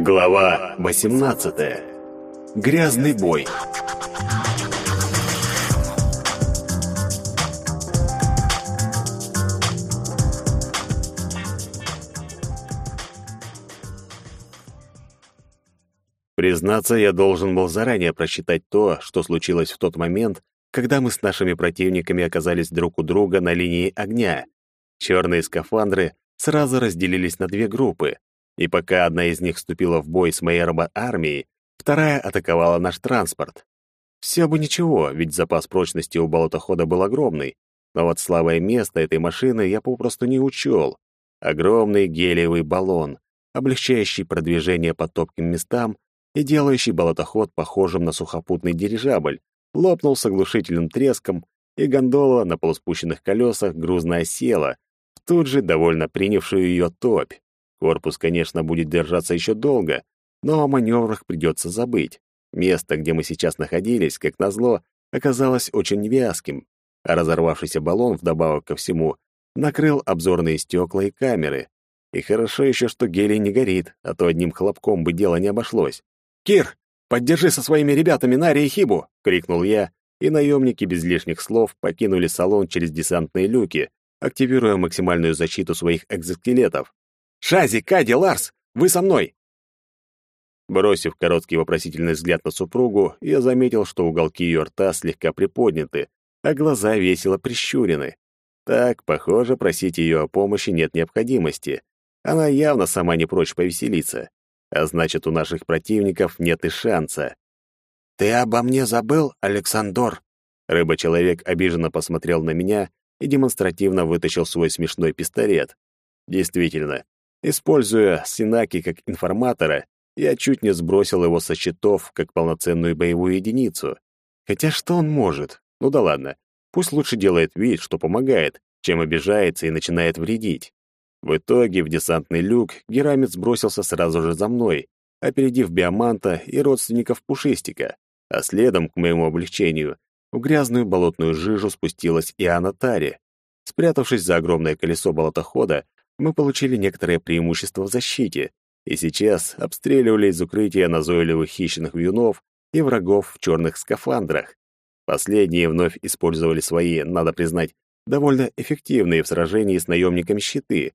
Глава 18. Грязный бой. Признаться, я должен был заранее просчитать то, что случилось в тот момент, когда мы с нашими противниками оказались друг у друга на линии огня. Черные скафандры сразу разделились на две группы, и пока одна из них вступила в бой с моей робоармией, вторая атаковала наш транспорт. Все бы ничего, ведь запас прочности у болотохода был огромный, но вот слабое место этой машины я попросту не учел. Огромный гелиевый баллон, облегчающий продвижение по топким местам и делающий болотоход похожим на сухопутный дирижабль, лопнул с оглушительным треском, и гондола на полуспущенных колесах грузно осела, тут же довольно принявшую ее топь. Корпус, конечно, будет держаться еще долго, но о маневрах придется забыть. Место, где мы сейчас находились, как назло, оказалось очень вязким, а разорвавшийся баллон, вдобавок ко всему, накрыл обзорные стекла и камеры. И хорошо еще, что гелий не горит, а то одним хлопком бы дело не обошлось. «Кир, поддержи со своими ребятами Нари и Хибу!» — крикнул я, и наемники без лишних слов покинули салон через десантные люки, активируя максимальную защиту своих экзоскелетов. «Шази, Кади, Ларс, вы со мной!» Бросив короткий вопросительный взгляд на супругу, я заметил, что уголки ее рта слегка приподняты, а глаза весело прищурены. Так, похоже, просить ее о помощи нет необходимости. Она явно сама не прочь повеселиться. А значит, у наших противников нет и шанса. «Ты обо мне забыл, Александр?» Рыба-человек обиженно посмотрел на меня и демонстративно вытащил свой смешной пистолет. Действительно, используя Синаки как информатора, я чуть не сбросил его со счетов как полноценную боевую единицу. Хотя что он может? Ну да ладно. Пусть лучше делает вид, что помогает, чем обижается и начинает вредить. В итоге в десантный люк Герамец бросился сразу же за мной, опередив Биоманта и родственников Пушистика, а следом, к моему облегчению, в грязную болотную жижу спустилась и Анатари. Спрятавшись за огромное колесо болотохода, мы получили некоторое преимущество в защите, и сейчас обстреливали из укрытия назойливых хищных вьюнов и врагов в черных скафандрах. Последние вновь использовали свои, надо признать, довольно эффективные в сражении с наемниками щиты,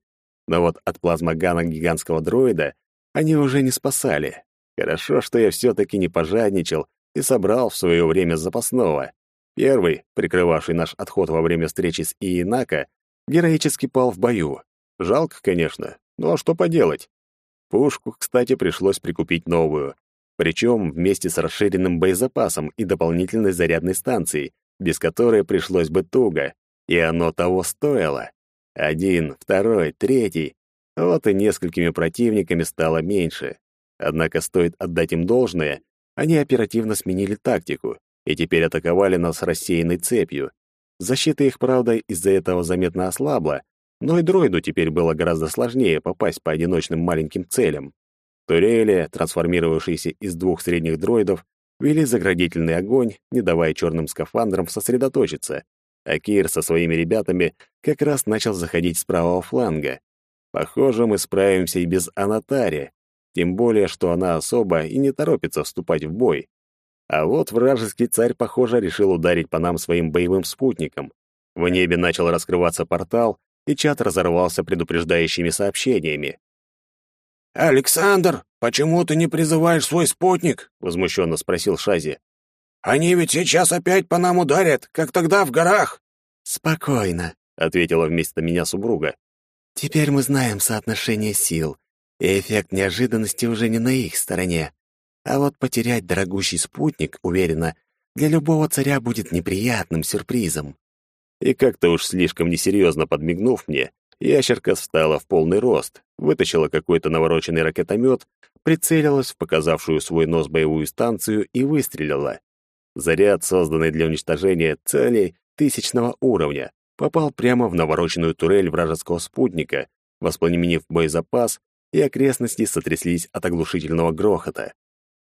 но вот от плазмогана гигантского дроида они уже не спасали. Хорошо, что я все-таки не пожадничал и собрал в свое время запасного. Первый, прикрывавший наш отход во время встречи с Иенака, героически пал в бою. Жалко, конечно, но что поделать. Пушку, кстати, пришлось прикупить новую. Причем вместе с расширенным боезапасом и дополнительной зарядной станцией, без которой пришлось бы туго. И оно того стоило. Один, второй, третий. Вот и несколькими противниками стало меньше. Однако стоит отдать им должное, они оперативно сменили тактику и теперь атаковали нас рассеянной цепью. Защита их, правда, из-за этого заметно ослабла, но и дроиду теперь было гораздо сложнее попасть по одиночным маленьким целям. Турели, трансформировавшиеся из двух средних дроидов, вели заградительный огонь, не давая черным скафандрам сосредоточиться, а Кир со своими ребятами как раз начал заходить с правого фланга. Похоже, мы справимся и без Анатари, тем более, что она особо и не торопится вступать в бой. А вот вражеский царь, похоже, решил ударить по нам своим боевым спутником. В небе начал раскрываться портал, и чат разорвался предупреждающими сообщениями. «Александр, почему ты не призываешь свой спутник?» — возмущенно спросил Шази. «Они ведь сейчас опять по нам ударят, как тогда в горах». «Спокойно», — ответила вместо меня супруга. «Теперь мы знаем соотношение сил, и эффект неожиданности уже не на их стороне. А вот потерять дорогущий спутник, уверенно, для любого царя будет неприятным сюрпризом. И как-то уж слишком несерьезно подмигнув мне, ящерка встала в полный рост, вытащила какой-то навороченный ракетомет, прицелилась в показавшую свой нос боевую станцию и выстрелила. Заряд, созданный для уничтожения целей тысячного уровня, попал прямо в навороченную турель вражеского спутника, воспламенив боезапас и окрестности сотряслись от оглушительного грохота.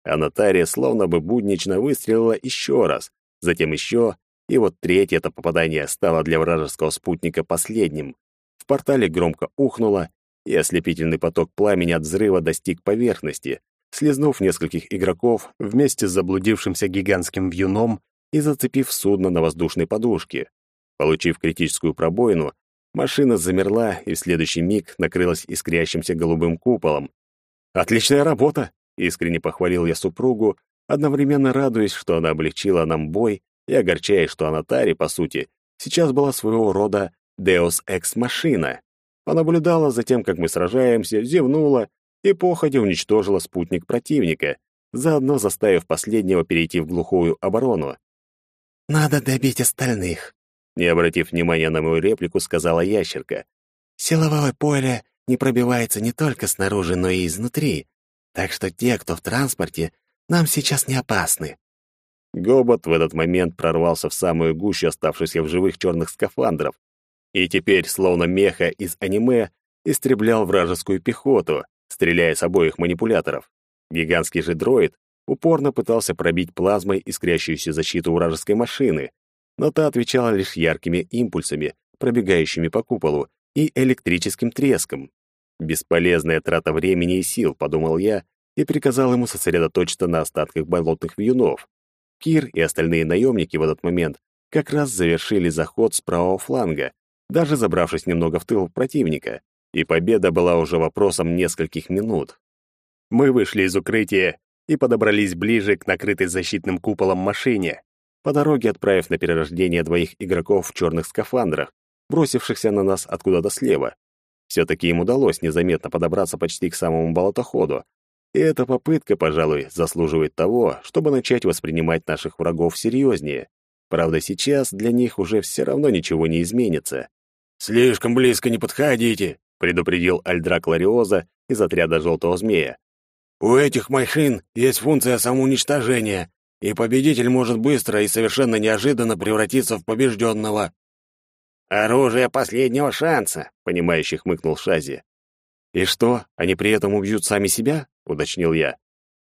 А Натария словно бы буднично выстрелила еще раз, затем еще, и вот третье это попадание стало для вражеского спутника последним. В портале громко ухнуло, и ослепительный поток пламени от взрыва достиг поверхности, слезнув нескольких игроков вместе с заблудившимся гигантским вьюном и зацепив судно на воздушной подушке. Получив критическую пробоину, машина замерла и в следующий миг накрылась искрящимся голубым куполом. «Отличная работа!» — искренне похвалил я супругу, одновременно радуясь, что она облегчила нам бой, и огорчаясь, что Анатари, по сути, сейчас была своего рода Deus Ex Machina. Понаблюдала за тем, как мы сражаемся, зевнула и походя уничтожила спутник противника, заодно заставив последнего перейти в глухую оборону. «Надо добить остальных», — не обратив внимания на мою реплику, сказала ящерка. «Силовое поле не пробивается не только снаружи, но и изнутри, так что те, кто в транспорте, нам сейчас не опасны». Гобот в этот момент прорвался в самую гущу оставшихся в живых черных скафандров, и теперь, словно меха из аниме, истреблял вражескую пехоту, стреляя с обоих манипуляторов. Гигантский же дроид упорно пытался пробить плазмой искрящуюся защиту вражеской машины, но та отвечала лишь яркими импульсами, пробегающими по куполу, и электрическим треском. Бесполезная трата времени и сил, подумал я, и приказал ему сосредоточиться на остатках болотных вьюнов. Кир и остальные наемники в этот момент как раз завершили заход с правого фланга, даже забравшись немного в тыл противника, и победа была уже вопросом нескольких минут. Мы вышли из укрытия и подобрались ближе к накрытой защитным куполом машине, по дороге отправив на перерождение двоих игроков в черных скафандрах, бросившихся на нас откуда-то слева. Все-таки им удалось незаметно подобраться почти к самому болотоходу, и эта попытка, пожалуй, заслуживает того, чтобы начать воспринимать наших врагов серьезнее. Правда, сейчас для них уже все равно ничего не изменится. «Слишком близко не подходите», — предупредил Альдрак Лариоза из отряда «Желтого змея». «У этих машин есть функция самоуничтожения, и победитель может быстро и совершенно неожиданно превратиться в побежденного». «Оружие последнего шанса», — понимающий хмыкнул Шази. «И что, они при этом убьют сами себя?» — уточнил я.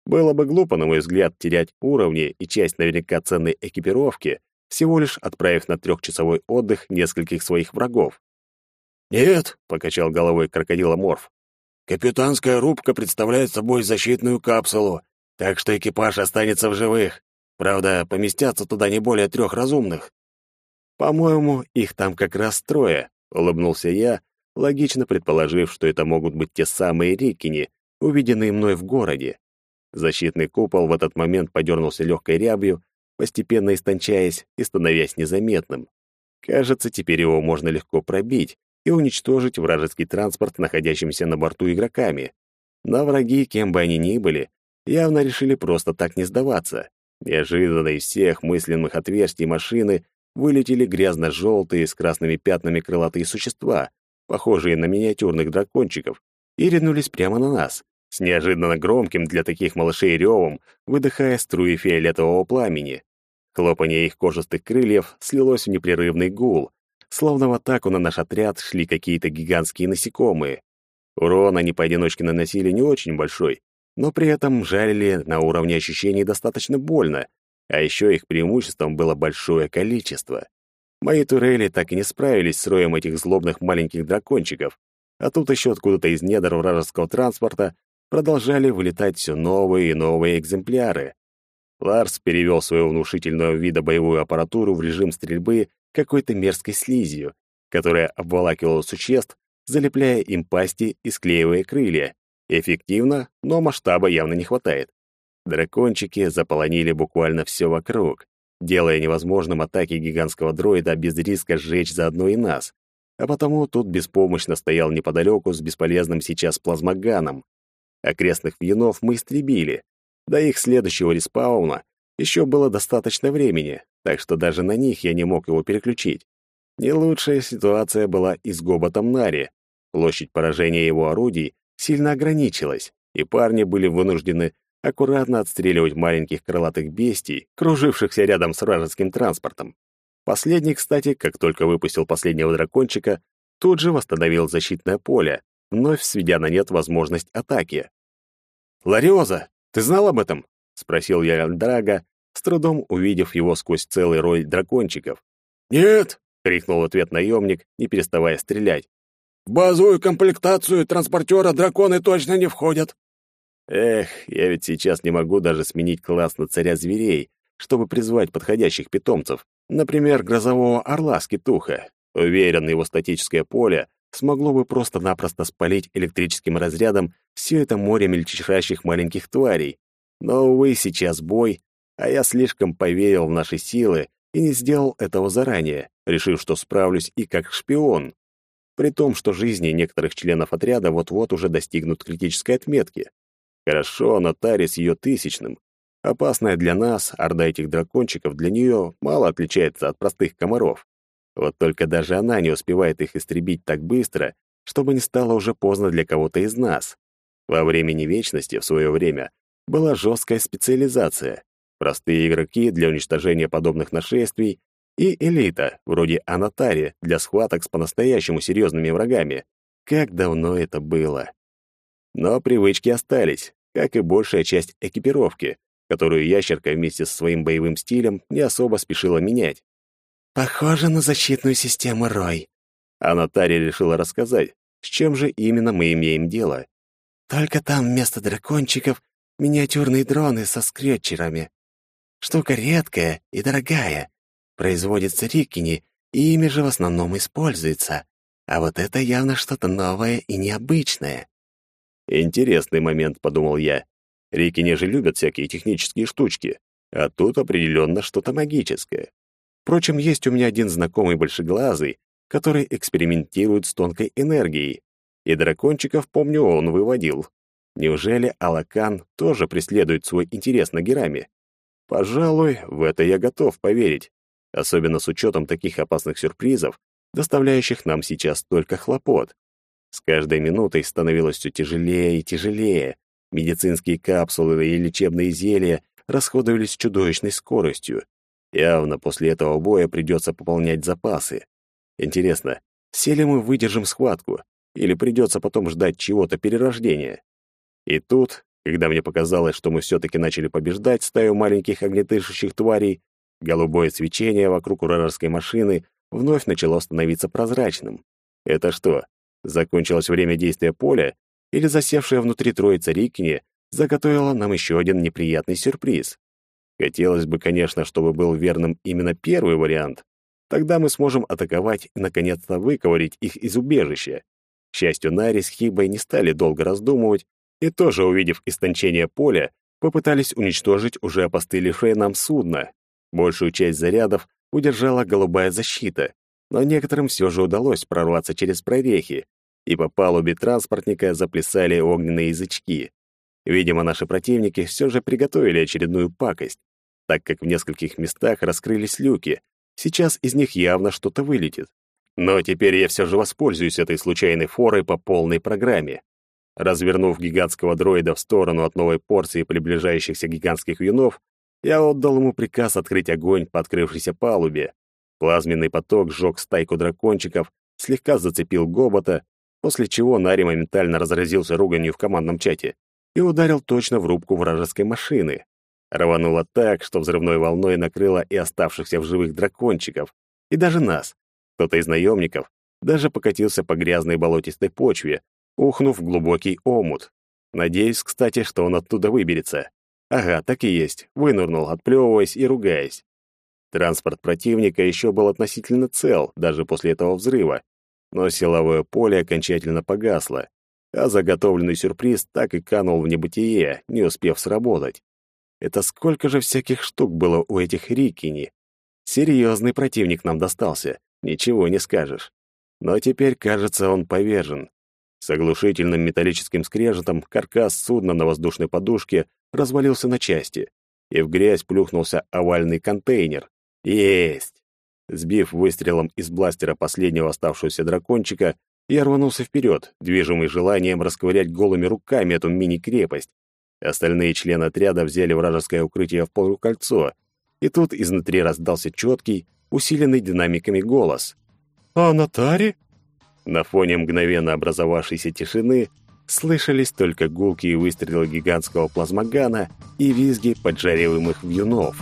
Было бы глупо, на мой взгляд, терять уровни и часть наверняка ценной экипировки, всего лишь отправив на трехчасовой отдых нескольких своих врагов. «Нет», — покачал головой крокодиломорф, «капитанская рубка представляет собой защитную капсулу, так что экипаж останется в живых. Правда, поместятся туда не более трех разумных». «По-моему, их там как раз трое», — улыбнулся я, логично предположив, что это могут быть те самые Рикини, увиденные мной в городе. Защитный купол в этот момент подернулся легкой рябью, постепенно истончаясь и становясь незаметным. Кажется, теперь его можно легко пробить и уничтожить вражеский транспорт, находящимся на борту игроками. Но враги, кем бы они ни были, явно решили просто так не сдаваться. Неожиданно из всех мысленных отверстий машины вылетели грязно-желтые с красными пятнами крылатые существа, похожие на миниатюрных дракончиков, и ринулись прямо на нас, с неожиданно громким для таких малышей ревом, выдыхая струи фиолетового пламени. Хлопанье их кожистых крыльев слилось в непрерывный гул, словно в атаку на наш отряд шли какие-то гигантские насекомые. Урон они поодиночке наносили не очень большой, но при этом жарили на уровне ощущений достаточно больно, а еще их преимуществом было большое количество. Мои турели так и не справились с роем этих злобных маленьких дракончиков, а тут еще откуда-то из недр вражеского транспорта продолжали вылетать все новые и новые экземпляры. Ларс перевел свою внушительного вида боевую аппаратуру в режим стрельбы какой-то мерзкой слизью, которая обволакивала существ, залепляя им пасти и склеивая крылья. Эффективно, но масштаба явно не хватает. Дракончики заполонили буквально все вокруг, делая невозможным атаки гигантского дроида без риска сжечь заодно и нас. А потому тут беспомощно стоял неподалеку с бесполезным сейчас плазмоганом. Окрестных вьюнов мы истребили. До их следующего респауна еще было достаточно времени, так что даже на них я не мог его переключить. Не лучшая ситуация была и с Гоботом Нари. Площадь поражения его орудий сильно ограничилась, и парни были вынуждены аккуратно отстреливать маленьких крылатых бестий, кружившихся рядом с вражеским транспортом. Последний, кстати, как только выпустил последнего дракончика, тут же восстановил защитное поле, вновь сведя на нет возможность атаки. «Лариоза, ты знал об этом?» — спросил я Альдрага, с трудом увидев его сквозь целый рой дракончиков. «Нет!» — крикнул ответ наемник, не переставая стрелять. «В базовую комплектацию транспортера драконы точно не входят!» Эх, я ведь сейчас не могу даже сменить класс на царя зверей, чтобы призвать подходящих питомцев, например, грозового орла-скитуха. Уверен, его статическое поле смогло бы просто-напросто спалить электрическим разрядом все это море мельчайших маленьких тварей. Но, увы, сейчас бой, а я слишком поверил в наши силы и не сделал этого заранее, решив, что справлюсь и как шпион. При том, что жизни некоторых членов отряда вот-вот уже достигнут критической отметки. Хорошо, Натари с ее тысячным. Опасная для нас, орда этих дракончиков для нее мало отличается от простых комаров. Вот только даже она не успевает их истребить так быстро, чтобы не стало уже поздно для кого-то из нас. Во времени вечности, в свое время, была жесткая специализация. Простые игроки для уничтожения подобных нашествий и элита, вроде Анатари, для схваток с по-настоящему серьезными врагами. Как давно это было. Но привычки остались, как и большая часть экипировки, которую ящерка вместе со своим боевым стилем не особо спешила менять. Похоже на защитную систему Рой. А Наталья решила рассказать, с чем же именно мы имеем дело. Только там вместо дракончиков миниатюрные дроны со скретчерами. Штука редкая и дорогая. Производится Риккини, и ими же в основном используется. А вот это явно что-то новое и необычное. Интересный момент, подумал я. Рикини же любят всякие технические штучки, а тут определенно что-то магическое. Впрочем, есть у меня один знакомый большеглазый, который экспериментирует с тонкой энергией. И дракончиков, помню, он выводил. Неужели Алакан тоже преследует свой интерес на Гераме? Пожалуй, в это я готов поверить, особенно с учетом таких опасных сюрпризов, доставляющих нам сейчас столько хлопот. С каждой минутой становилось все тяжелее и тяжелее. Медицинские капсулы и лечебные зелья расходовались чудовищной скоростью. Явно после этого боя придется пополнять запасы. Интересно, все ли мы выдержим схватку, или придется потом ждать чего-то перерождения? И тут, когда мне показалось, что мы все-таки начали побеждать стаю маленьких огнетышащих тварей, голубое свечение вокруг вражеской машины вновь начало становиться прозрачным. Это что, закончилось время действия поля, или засевшая внутри троица Рикни заготовила нам еще один неприятный сюрприз? Хотелось бы, конечно, чтобы был верным именно первый вариант. Тогда мы сможем атаковать и, наконец-то, выковырить их из убежища. К счастью, Нари с Хибой не стали долго раздумывать и тоже, увидев истончение поля, попытались уничтожить уже опостылевшее нам судно. Большую часть зарядов удержала голубая защита, но некоторым все же удалось прорваться через прорехи, и по палубе транспортника заплясали огненные язычки. Видимо, наши противники все же приготовили очередную пакость, так как в нескольких местах раскрылись люки. Сейчас из них явно что-то вылетит. Но теперь я все же воспользуюсь этой случайной форой по полной программе. Развернув гигантского дроида в сторону от новой порции приближающихся гигантских юнов, я отдал ему приказ открыть огонь по открывшейся палубе. Плазменный поток сжег стайку дракончиков, слегка зацепил гобота, после чего Нари моментально разразился руганью в командном чате и ударил точно в рубку вражеской машины. Рвануло так, что взрывной волной накрыло и оставшихся в живых дракончиков, и даже нас. Кто-то из наемников даже покатился по грязной болотистой почве, ухнув в глубокий омут. Надеюсь, кстати, что он оттуда выберется. Ага, так и есть, вынырнул, отплевываясь и ругаясь. Транспорт противника еще был относительно цел, даже после этого взрыва, но силовое поле окончательно погасло, а заготовленный сюрприз так и канул в небытие, не успев сработать. Это сколько же всяких штук было у этих Рикини? Серьезный противник нам достался, ничего не скажешь. Но теперь, кажется, он повержен. С оглушительным металлическим скрежетом каркас судна на воздушной подушке развалился на части, и в грязь плюхнулся овальный контейнер. Есть! Сбив выстрелом из бластера последнего оставшегося дракончика, я рванулся вперед, движимый желанием расковырять голыми руками эту мини-крепость. Остальные члены отряда взяли вражеское укрытие в полукольцо, и тут изнутри раздался четкий, усиленный динамиками голос. «А Натари?» На фоне мгновенно образовавшейся тишины слышались только гулкие выстрелы гигантского плазмогана и визги поджариваемых вьюнов.